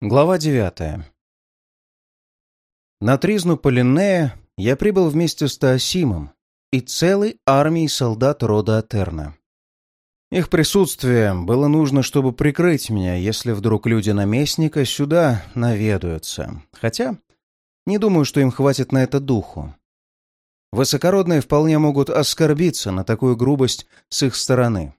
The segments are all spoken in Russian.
Глава девятая. На Тризну Полинея я прибыл вместе с Таосимом и целой армией солдат рода Атерна. Их присутствие было нужно, чтобы прикрыть меня, если вдруг люди наместника сюда наведаются. Хотя не думаю, что им хватит на это духу. Высокородные вполне могут оскорбиться на такую грубость с их стороны.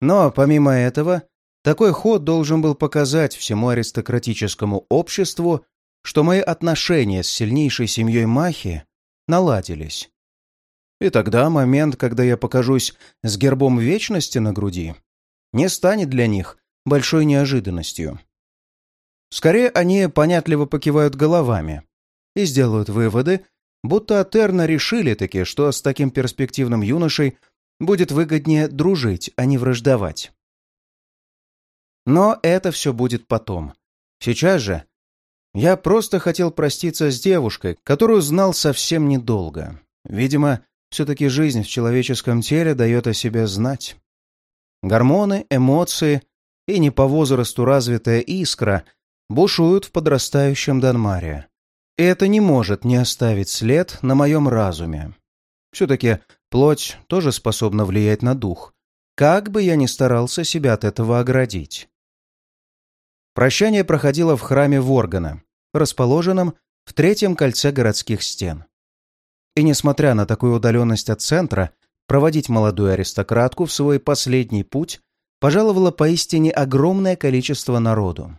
Но, помимо этого, такой ход должен был показать всему аристократическому обществу, что мои отношения с сильнейшей семьей Махи наладились. И тогда момент, когда я покажусь с гербом вечности на груди, не станет для них большой неожиданностью. Скорее, они понятливо покивают головами и сделают выводы, будто Атерна решили таки, что с таким перспективным юношей будет выгоднее дружить, а не враждовать. Но это все будет потом. Сейчас же я просто хотел проститься с девушкой, которую знал совсем недолго. Видимо, все-таки жизнь в человеческом теле дает о себе знать. Гормоны, эмоции и не по возрасту развитая искра бушуют в подрастающем Данмаре. И это не может не оставить след на моем разуме. Все-таки плоть тоже способна влиять на дух, как бы я ни старался себя от этого оградить. Прощание проходило в храме Воргана, расположенном в третьем кольце городских стен. И несмотря на такую удаленность от центра, проводить молодую аристократку в свой последний путь пожаловало поистине огромное количество народу.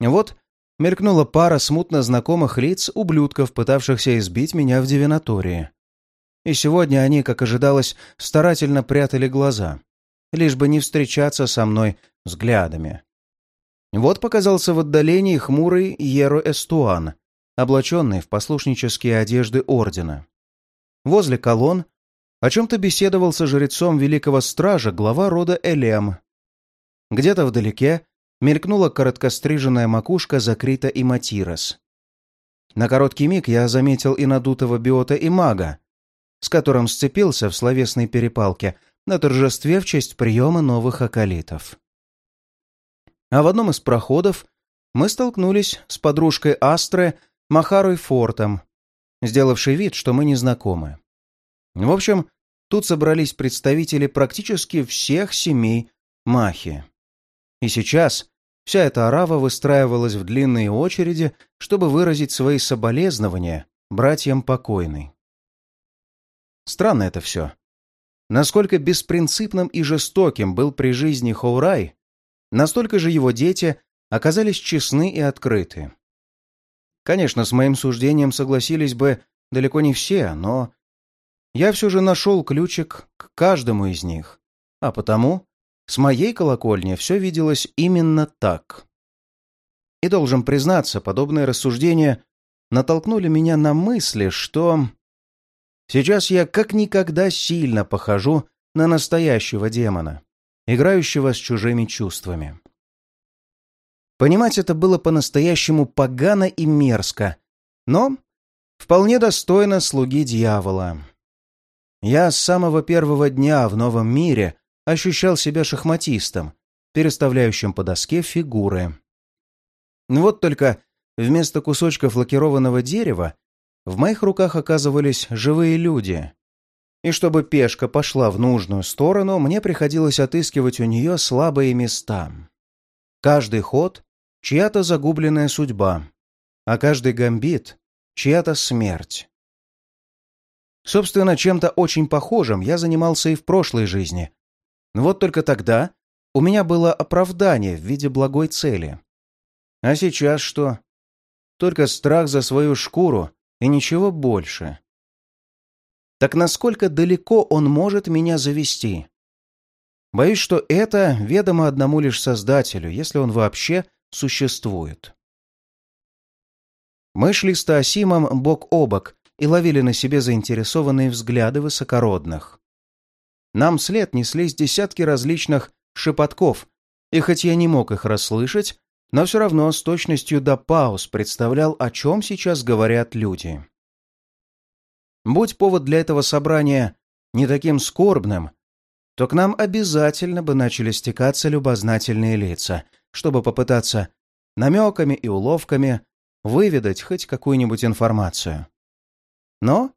Вот мелькнула пара смутно знакомых лиц ублюдков, пытавшихся избить меня в девинатории. И сегодня они, как ожидалось, старательно прятали глаза, лишь бы не встречаться со мной взглядами. Вот показался в отдалении хмурый Еро Эстуан, облаченный в послушнические одежды ордена. Возле колонн о чем-то беседовал со жрецом великого стража глава рода Элем. Где-то вдалеке мелькнула короткостриженная макушка Закрита и Матирос. На короткий миг я заметил и надутого биота и мага, с которым сцепился в словесной перепалке на торжестве в честь приема новых околитов. А в одном из проходов мы столкнулись с подружкой Астры Махарой Фортом, сделавшей вид, что мы не знакомы. В общем, тут собрались представители практически всех семей Махи. И сейчас вся эта арава выстраивалась в длинные очереди, чтобы выразить свои соболезнования братьям покойной. Странно это все. Насколько беспринципным и жестоким был при жизни Хоурай, Настолько же его дети оказались честны и открыты. Конечно, с моим суждением согласились бы далеко не все, но я все же нашел ключик к каждому из них, а потому с моей колокольни все виделось именно так. И должен признаться, подобные рассуждения натолкнули меня на мысли, что сейчас я как никогда сильно похожу на настоящего демона играющего с чужими чувствами. Понимать это было по-настоящему погано и мерзко, но вполне достойно слуги дьявола. Я с самого первого дня в новом мире ощущал себя шахматистом, переставляющим по доске фигуры. Вот только вместо кусочков лакированного дерева в моих руках оказывались живые люди, и чтобы пешка пошла в нужную сторону, мне приходилось отыскивать у нее слабые места. Каждый ход — чья-то загубленная судьба, а каждый гамбит — чья-то смерть. Собственно, чем-то очень похожим я занимался и в прошлой жизни. Вот только тогда у меня было оправдание в виде благой цели. А сейчас что? Только страх за свою шкуру и ничего больше. Так насколько далеко он может меня завести? Боюсь, что это ведомо одному лишь Создателю, если он вообще существует. Мы шли с Таосимом бок о бок и ловили на себе заинтересованные взгляды высокородных. Нам след неслись десятки различных шепотков, и хоть я не мог их расслышать, но все равно с точностью до пауз представлял, о чем сейчас говорят люди. Будь повод для этого собрания не таким скорбным, то к нам обязательно бы начали стекаться любознательные лица, чтобы попытаться намеками и уловками выведать хоть какую-нибудь информацию. Но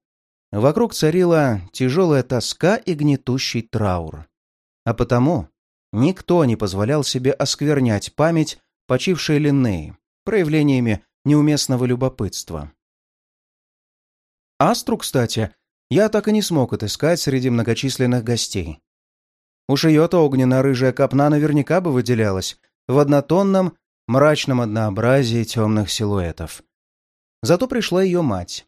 вокруг царила тяжелая тоска и гнетущий траур. А потому никто не позволял себе осквернять память почившей Линнеи проявлениями неуместного любопытства. Астру, кстати, я так и не смог отыскать среди многочисленных гостей. Уж ее-то огненно-рыжая копна наверняка бы выделялась в однотонном, мрачном однообразии темных силуэтов. Зато пришла ее мать.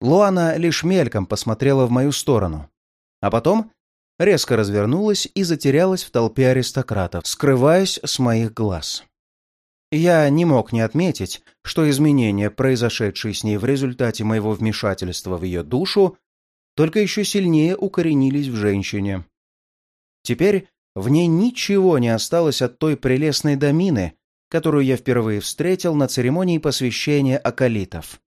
Луана лишь мельком посмотрела в мою сторону, а потом резко развернулась и затерялась в толпе аристократов, скрываясь с моих глаз. Я не мог не отметить, что изменения, произошедшие с ней в результате моего вмешательства в ее душу, только еще сильнее укоренились в женщине. Теперь в ней ничего не осталось от той прелестной домины, которую я впервые встретил на церемонии посвящения акалитов.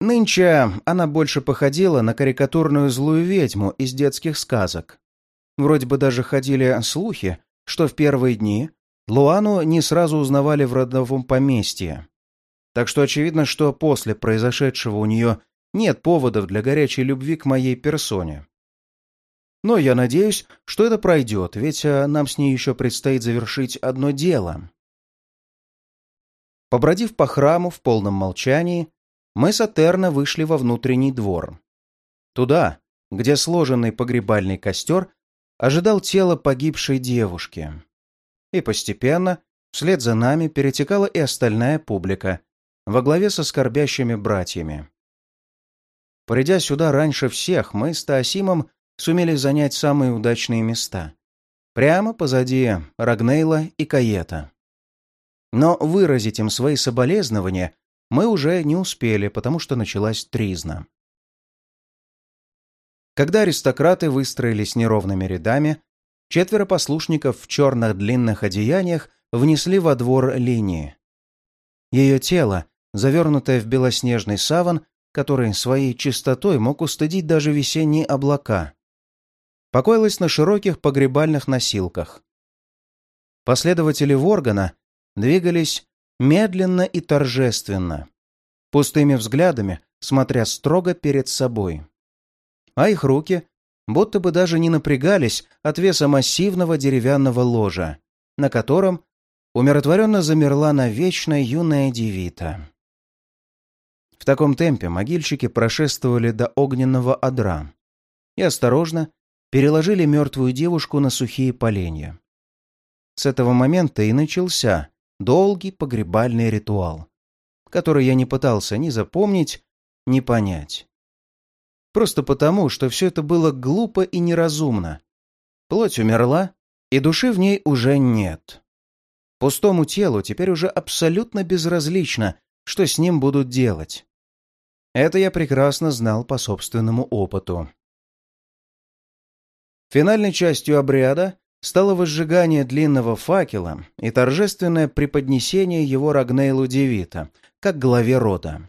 Нынче она больше походила на карикатурную злую ведьму из детских сказок. Вроде бы даже ходили слухи, что в первые дни Луану не сразу узнавали в родовом поместье. Так что очевидно, что после произошедшего у нее нет поводов для горячей любви к моей персоне. Но я надеюсь, что это пройдет, ведь э, нам с ней еще предстоит завершить одно дело. Побродив по храму в полном молчании, мы с Атерна вышли во внутренний двор. Туда, где сложенный погребальный костер ожидал тело погибшей девушки. И постепенно, вслед за нами, перетекала и остальная публика, во главе со скорбящими братьями. Придя сюда раньше всех, мы с Таосимом сумели занять самые удачные места. Прямо позади Рагнейла и Каета. Но выразить им свои соболезнования мы уже не успели, потому что началась тризна. Когда аристократы выстроились неровными рядами, четверо послушников в черных длинных одеяниях внесли во двор линии. Ее тело, завернутое в белоснежный саван, который своей чистотой мог устыдить даже весенние облака, покоилась на широких погребальных носилках. Последователи Воргана двигались медленно и торжественно, пустыми взглядами, смотря строго перед собой. А их руки будто бы даже не напрягались от веса массивного деревянного ложа, на котором умиротворенно замерла навечно юная девита. В таком темпе могильщики прошествовали до огненного одра и осторожно переложили мертвую девушку на сухие поленья. С этого момента и начался долгий погребальный ритуал, который я не пытался ни запомнить, ни понять. Просто потому, что все это было глупо и неразумно. Плоть умерла, и души в ней уже нет. Пустому телу теперь уже абсолютно безразлично, что с ним будут делать. Это я прекрасно знал по собственному опыту. Финальной частью обряда стало возжигание длинного факела и торжественное преподнесение его Рагнейлу Девита, как главе рода.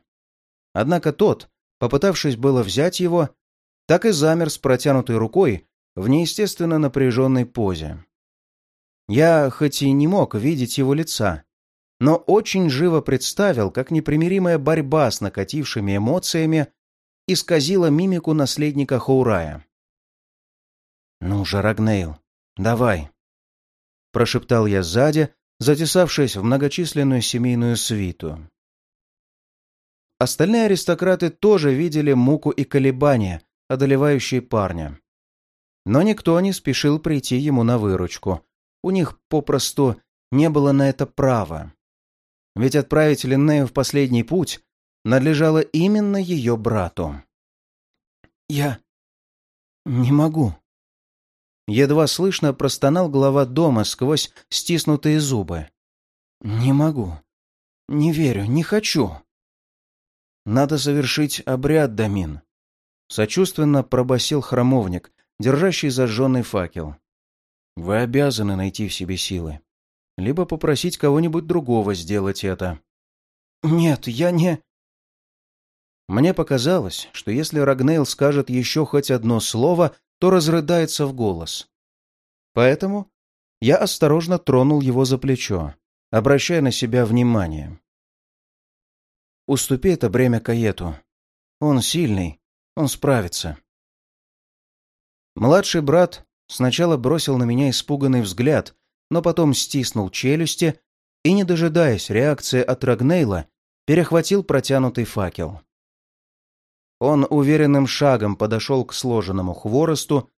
Однако тот, попытавшись было взять его, так и замер с протянутой рукой в неестественно напряженной позе. Я хоть и не мог видеть его лица, но очень живо представил, как непримиримая борьба с накатившими эмоциями исказила мимику наследника Хаурая. «Ну же, Рагнейл, давай!» Прошептал я сзади, затесавшись в многочисленную семейную свиту. Остальные аристократы тоже видели муку и колебания, одолевающие парня. Но никто не спешил прийти ему на выручку. У них попросту не было на это права. Ведь отправить Линнею в последний путь надлежало именно ее брату. «Я не могу», Едва слышно простонал глава дома сквозь стиснутые зубы. «Не могу. Не верю, не хочу». «Надо совершить обряд, Дамин», — сочувственно пробасил храмовник, держащий зажженный факел. «Вы обязаны найти в себе силы. Либо попросить кого-нибудь другого сделать это». «Нет, я не...» Мне показалось, что если Рагнейл скажет еще хоть одно слово, то разрыдается в голос. Поэтому я осторожно тронул его за плечо, обращая на себя внимание. «Уступи это бремя Каету. Он сильный, он справится». Младший брат сначала бросил на меня испуганный взгляд, но потом стиснул челюсти и, не дожидаясь реакции от Рагнейла, перехватил протянутый факел. Он уверенным шагом подошел к сложенному хворосту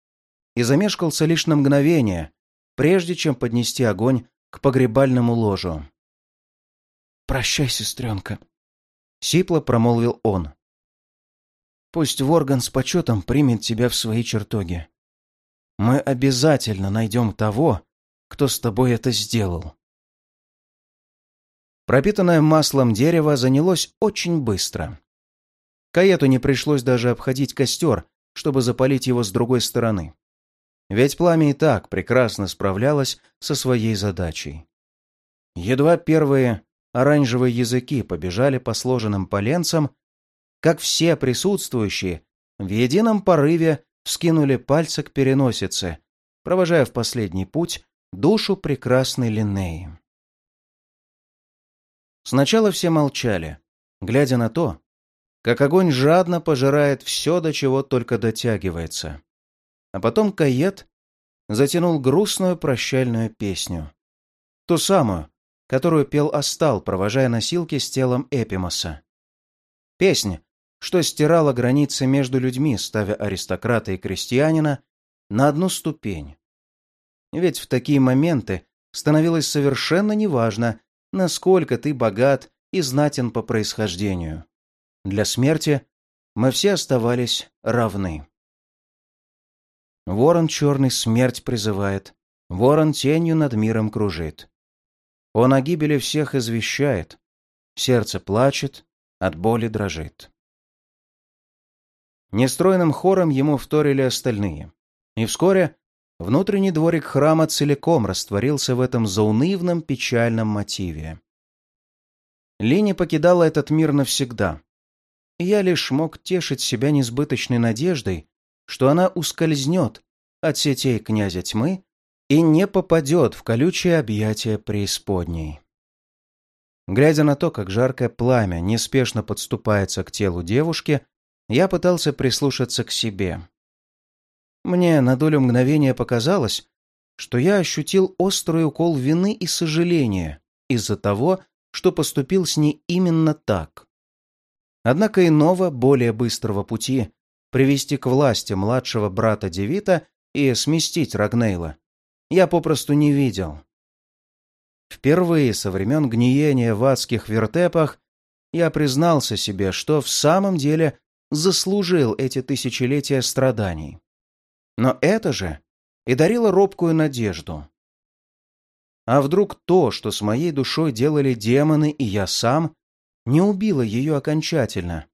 и замешкался лишь на мгновение, прежде чем поднести огонь к погребальному ложу. «Прощай, сестренка», — сипло промолвил он. «Пусть Ворган с почетом примет тебя в свои чертоги. Мы обязательно найдем того, кто с тобой это сделал». Пропитанное маслом дерево занялось очень быстро. Каету не пришлось даже обходить костер, чтобы запалить его с другой стороны. Ведь пламя и так прекрасно справлялось со своей задачей. Едва первые оранжевые языки побежали по сложенным поленцам, как все присутствующие в едином порыве вскинули пальцы к переносице, провожая в последний путь душу прекрасной Линнеи. Сначала все молчали, глядя на то, как огонь жадно пожирает все, до чего только дотягивается. А потом Кает затянул грустную прощальную песню. Ту самую, которую пел Астал, провожая носилки с телом Эпимоса. Песня, что стирала границы между людьми, ставя аристократа и крестьянина на одну ступень. Ведь в такие моменты становилось совершенно неважно, насколько ты богат и знатен по происхождению. Для смерти мы все оставались равны. Ворон черный смерть призывает, ворон тенью над миром кружит. Он о гибели всех извещает, сердце плачет, от боли дрожит. Нестройным хором ему вторили остальные, и вскоре Внутренний дворик храма целиком растворился в этом заунывном печальном мотиве. Лини покидала этот мир навсегда. И я лишь мог тешить себя несбыточной надеждой, что она ускользнет от сетей князя тьмы и не попадет в колючее объятие преисподней. Глядя на то, как жаркое пламя неспешно подступается к телу девушки, я пытался прислушаться к себе. Мне на долю мгновения показалось, что я ощутил острый укол вины и сожаления из-за того, что поступил с ней именно так. Однако иного, более быстрого пути привести к власти младшего брата Девита и сместить Рагнейла я попросту не видел. Впервые со времен гниения в адских вертепах я признался себе, что в самом деле заслужил эти тысячелетия страданий. Но это же и дарило робкую надежду. А вдруг то, что с моей душой делали демоны и я сам, не убило ее окончательно,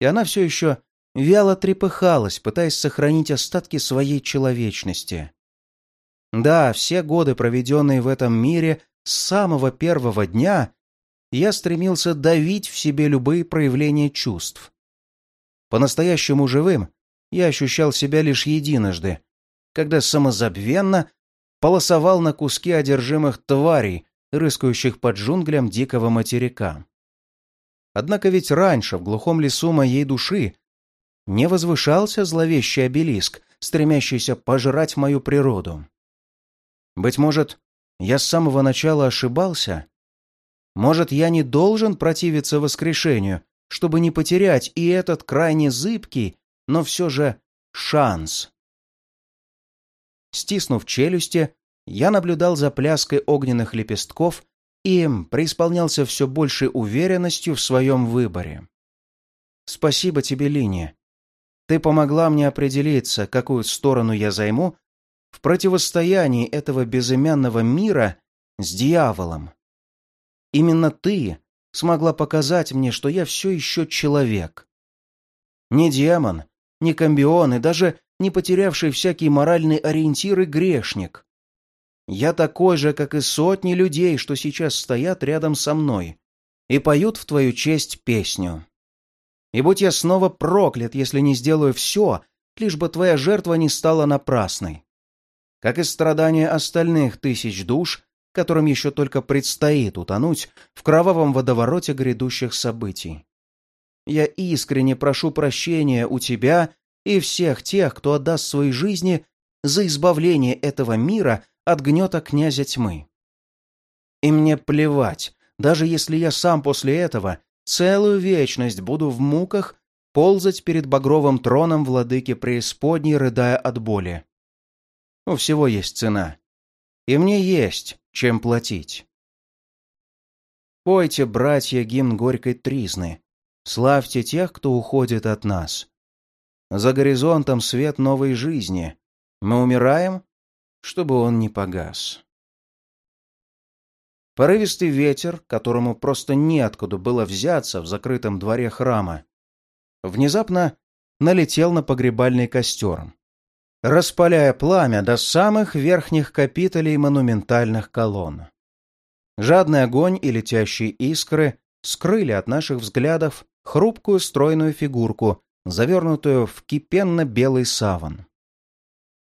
и она все еще вяло трепыхалась, пытаясь сохранить остатки своей человечности. Да, все годы, проведенные в этом мире, с самого первого дня я стремился давить в себе любые проявления чувств. По-настоящему живым я ощущал себя лишь единожды, когда самозабвенно полосовал на куски одержимых тварей, рыскающих под джунглям дикого материка. Однако ведь раньше в глухом лесу моей души не возвышался зловещий обелиск, стремящийся пожрать мою природу. Быть может, я с самого начала ошибался? Может, я не должен противиться воскрешению, чтобы не потерять и этот крайне зыбкий но все же шанс. Стиснув челюсти, я наблюдал за пляской огненных лепестков и преисполнялся все большей уверенностью в своем выборе. Спасибо тебе, Линия. Ты помогла мне определиться, какую сторону я займу в противостоянии этого безымянного мира с дьяволом. Именно ты смогла показать мне, что я все еще человек. Не демон, не комбион и даже не потерявший всякие моральные ориентиры грешник. Я такой же, как и сотни людей, что сейчас стоят рядом со мной и поют в твою честь песню. И будь я снова проклят, если не сделаю все, лишь бы твоя жертва не стала напрасной. Как и страдания остальных тысяч душ, которым еще только предстоит утонуть в кровавом водовороте грядущих событий. Я искренне прошу прощения у тебя и всех тех, кто отдаст свои жизни за избавление этого мира от гнета князя тьмы. И мне плевать, даже если я сам после этого целую вечность буду в муках ползать перед багровым троном владыки преисподней, рыдая от боли. У всего есть цена. И мне есть чем платить. Пойте, братья, гимн горькой тризны. Славьте тех, кто уходит от нас. За горизонтом свет новой жизни. Мы умираем, чтобы он не погас. Порывистый ветер, которому просто неоткуда было взяться в закрытом дворе храма, внезапно налетел на погребальный костер, распаляя пламя до самых верхних капителей монументальных колонн. Жадный огонь и летящие искры скрыли от наших взглядов хрупкую стройную фигурку, завернутую в кипенно-белый саван.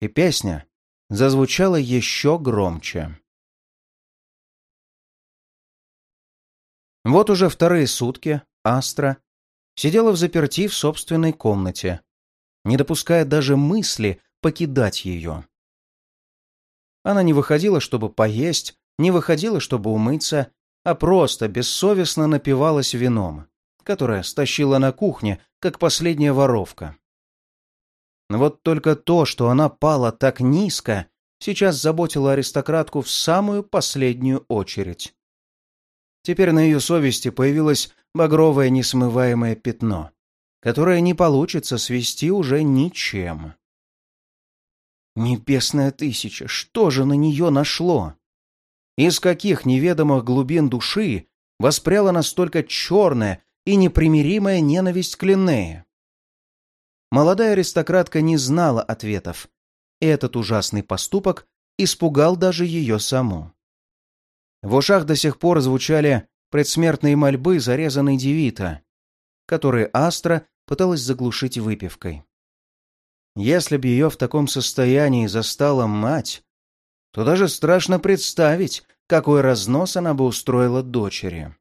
И песня зазвучала еще громче. Вот уже вторые сутки Астра сидела в заперти в собственной комнате, не допуская даже мысли покидать ее. Она не выходила, чтобы поесть, не выходила, чтобы умыться, а просто бессовестно напивалась вином, которое стащила на кухне, как последняя воровка. Вот только то, что она пала так низко, сейчас заботило аристократку в самую последнюю очередь. Теперь на ее совести появилось багровое несмываемое пятно, которое не получится свести уже ничем. Небесная тысяча, что же на нее нашло? Из каких неведомых глубин души воспряла настолько черная и непримиримая ненависть к Линнее? Молодая аристократка не знала ответов, и этот ужасный поступок испугал даже ее саму. В ушах до сих пор звучали предсмертные мольбы зарезанной девита, которые Астра пыталась заглушить выпивкой. Если б ее в таком состоянии застала мать, то даже страшно представить, какой разнос она бы устроила дочери.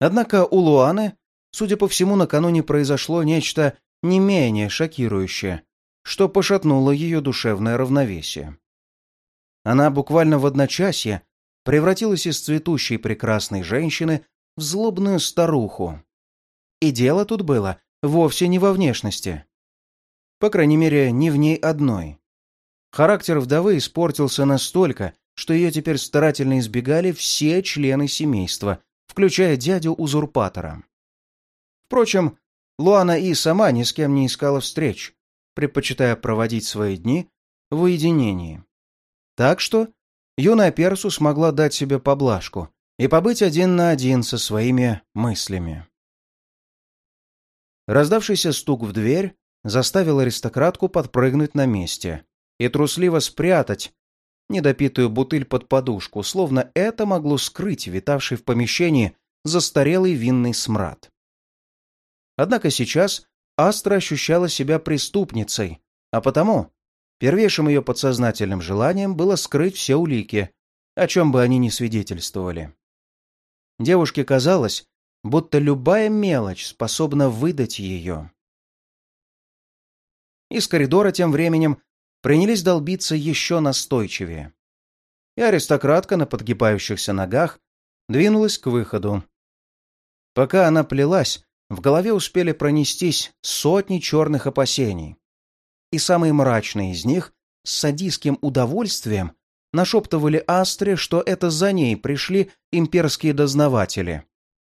Однако у Луаны, судя по всему, накануне произошло нечто не менее шокирующее, что пошатнуло ее душевное равновесие. Она буквально в одночасье превратилась из цветущей прекрасной женщины в злобную старуху. И дело тут было вовсе не во внешности. По крайней мере, не в ней одной. Характер вдовы испортился настолько, что ее теперь старательно избегали все члены семейства, включая дядю-узурпатора. Впрочем, Луана и сама ни с кем не искала встреч, предпочитая проводить свои дни в уединении. Так что юная Персу смогла дать себе поблажку и побыть один на один со своими мыслями. Раздавшийся стук в дверь заставил аристократку подпрыгнуть на месте и трусливо спрятать недопитую бутыль под подушку, словно это могло скрыть витавший в помещении застарелый винный смрад. Однако сейчас Астра ощущала себя преступницей, а потому Первейшим ее подсознательным желанием было скрыть все улики, о чем бы они ни свидетельствовали. Девушке казалось, будто любая мелочь способна выдать ее. Из коридора тем временем принялись долбиться еще настойчивее. И аристократка на подгибающихся ногах двинулась к выходу. Пока она плелась, в голове успели пронестись сотни черных опасений и самые мрачные из них с садистским удовольствием нашептывали Астре, что это за ней пришли имперские дознаватели,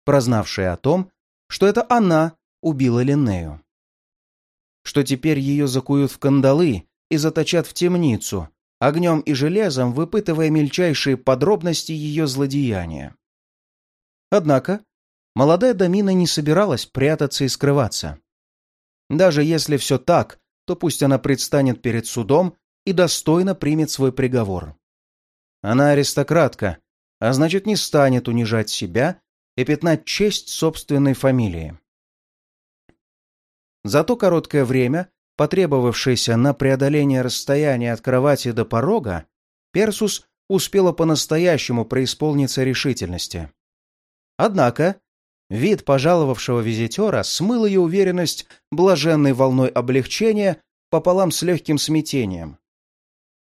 прознавшие о том, что это она убила Линнею. Что теперь ее закуют в кандалы и заточат в темницу, огнем и железом выпытывая мельчайшие подробности ее злодеяния. Однако молодая Дамина не собиралась прятаться и скрываться. Даже если все так, то пусть она предстанет перед судом и достойно примет свой приговор. Она аристократка, а значит не станет унижать себя и пятнать честь собственной фамилии. За то короткое время, потребовавшееся на преодоление расстояния от кровати до порога, Персус успела по-настоящему преисполниться решительности. Однако вид пожаловавшего визитера смыл ее уверенность блаженной волной облегчения пополам с легким смятением.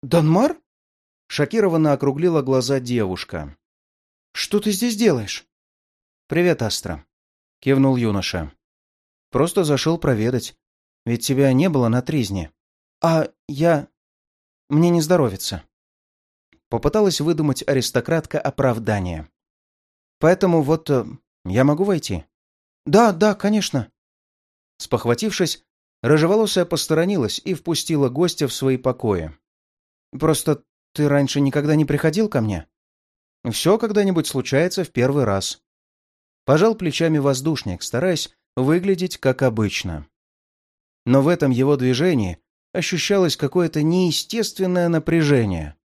«Данмар?» — шокированно округлила глаза девушка. «Что ты здесь делаешь?» «Привет, Астра», — кивнул юноша. «Просто зашел проведать, ведь тебя не было на тризне. А я... мне не здоровится». Попыталась выдумать аристократка оправдание. «Поэтому вот э, я могу войти?» «Да, да, конечно». Спохватившись, рыжеволосая посторонилась и впустила гостя в свои покои. «Просто ты раньше никогда не приходил ко мне?» «Все когда-нибудь случается в первый раз». Пожал плечами воздушник, стараясь выглядеть как обычно. Но в этом его движении ощущалось какое-то неестественное напряжение,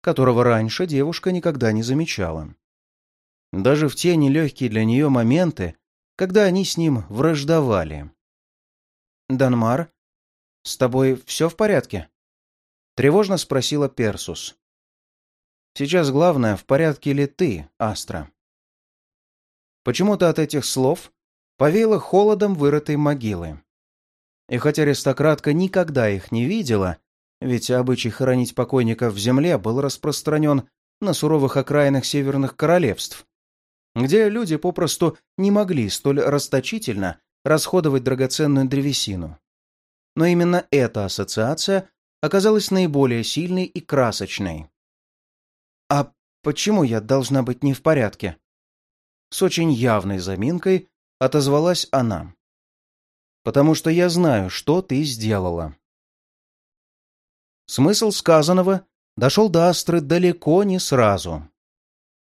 которого раньше девушка никогда не замечала. Даже в те нелегкие для нее моменты, когда они с ним враждовали. «Данмар, с тобой все в порядке?» Тревожно спросила Персус. «Сейчас главное, в порядке ли ты, Астра?» Почему-то от этих слов повеяло холодом вырытой могилы. И хотя аристократка никогда их не видела, ведь обычай хоронить покойников в земле был распространен на суровых окраинах северных королевств, где люди попросту не могли столь расточительно расходовать драгоценную древесину. Но именно эта ассоциация оказалась наиболее сильной и красочной. «А почему я должна быть не в порядке?» С очень явной заминкой отозвалась она. «Потому что я знаю, что ты сделала». Смысл сказанного дошел до Астры далеко не сразу.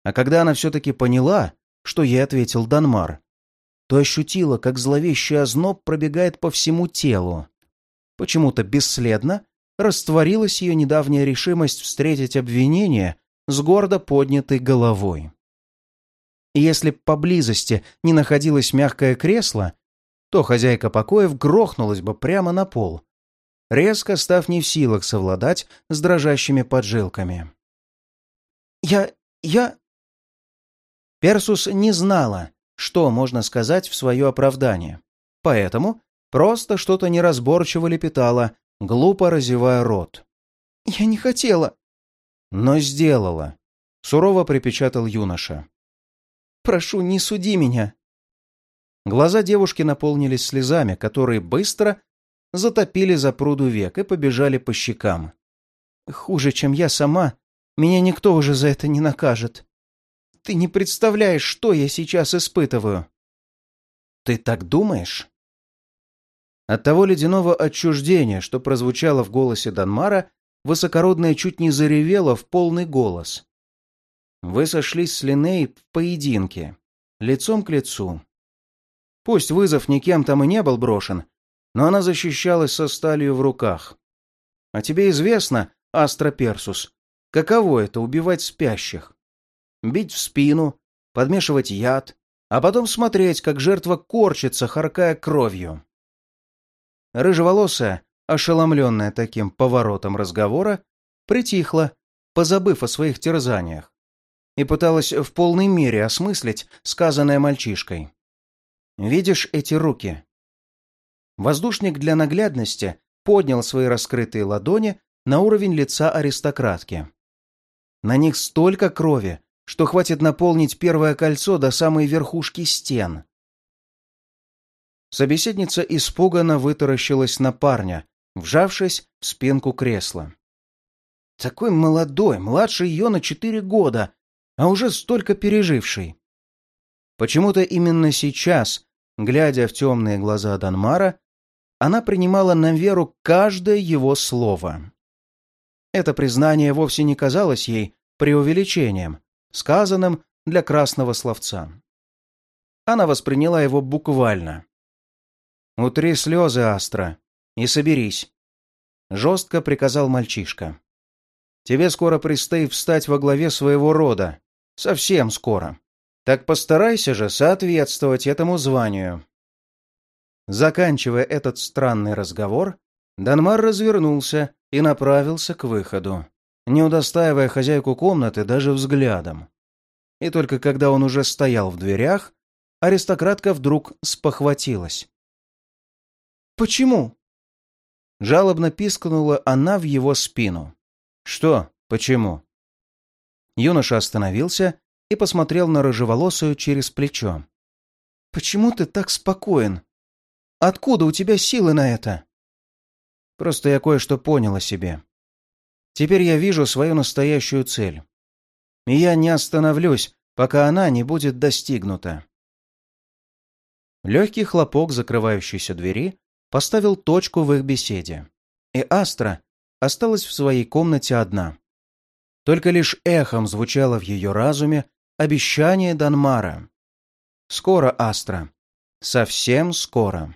А когда она все-таки поняла, что ей ответил Данмар, то ощутила, как зловещий озноб пробегает по всему телу. Почему-то бесследно растворилась ее недавняя решимость встретить обвинение с гордо поднятой головой. И если поблизости не находилось мягкое кресло, то хозяйка покоев грохнулась бы прямо на пол, резко став не в силах совладать с дрожащими поджилками. «Я... я...» Персус не знала, что можно сказать в свое оправдание, поэтому просто что-то неразборчиво лепетала, глупо разевая рот. «Я не хотела...» «Но сделала», — сурово припечатал юноша. «Прошу, не суди меня». Глаза девушки наполнились слезами, которые быстро затопили за пруду век и побежали по щекам. «Хуже, чем я сама, меня никто уже за это не накажет. Ты не представляешь, что я сейчас испытываю». «Ты так думаешь?» От того ледяного отчуждения, что прозвучало в голосе Данмара, высокородная чуть не заревела в полный голос. Вы сошлись с Линей в поединке, лицом к лицу. Пусть вызов никем там и не был брошен, но она защищалась со сталью в руках. А тебе известно, Астра Персус, каково это убивать спящих? Бить в спину, подмешивать яд, а потом смотреть, как жертва корчится, харкая кровью. Рыжеволосая, ошеломленная таким поворотом разговора, притихла, позабыв о своих терзаниях, и пыталась в полной мере осмыслить сказанное мальчишкой. «Видишь эти руки? Воздушник для наглядности поднял свои раскрытые ладони на уровень лица аристократки. На них столько крови, что хватит наполнить первое кольцо до самой верхушки стен. Собеседница испуганно вытаращилась на парня, вжавшись в спинку кресла. Такой молодой, младше ее на четыре года, а уже столько переживший. Почему-то именно сейчас, глядя в темные глаза Данмара, она принимала на веру каждое его слово. Это признание вовсе не казалось ей преувеличением, сказанным для красного словца. Она восприняла его буквально. «Утри слезы, Астра, и соберись», — жестко приказал мальчишка. «Тебе скоро предстоит встать во главе своего рода. Совсем скоро. Так постарайся же соответствовать этому званию». Заканчивая этот странный разговор, Данмар развернулся и направился к выходу. не удостаивая хозяйку комнаты даже взглядом. И только когда он уже стоял в дверях, аристократка вдруг спохватилась. «Почему?» Жалобно пискнула она в его спину. «Что? Почему?» Юноша остановился и посмотрел на рыжеволосую через плечо. «Почему ты так спокоен? Откуда у тебя силы на это?» «Просто я кое-что понял о себе. Теперь я вижу свою настоящую цель. И я не остановлюсь, пока она не будет достигнута». Легкий хлопок закрывающейся двери поставил точку в их беседе. И Астра осталась в своей комнате одна. Только лишь эхом звучало в ее разуме обещание Данмара. Скоро, Астра. Совсем скоро.